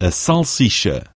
a salsicha.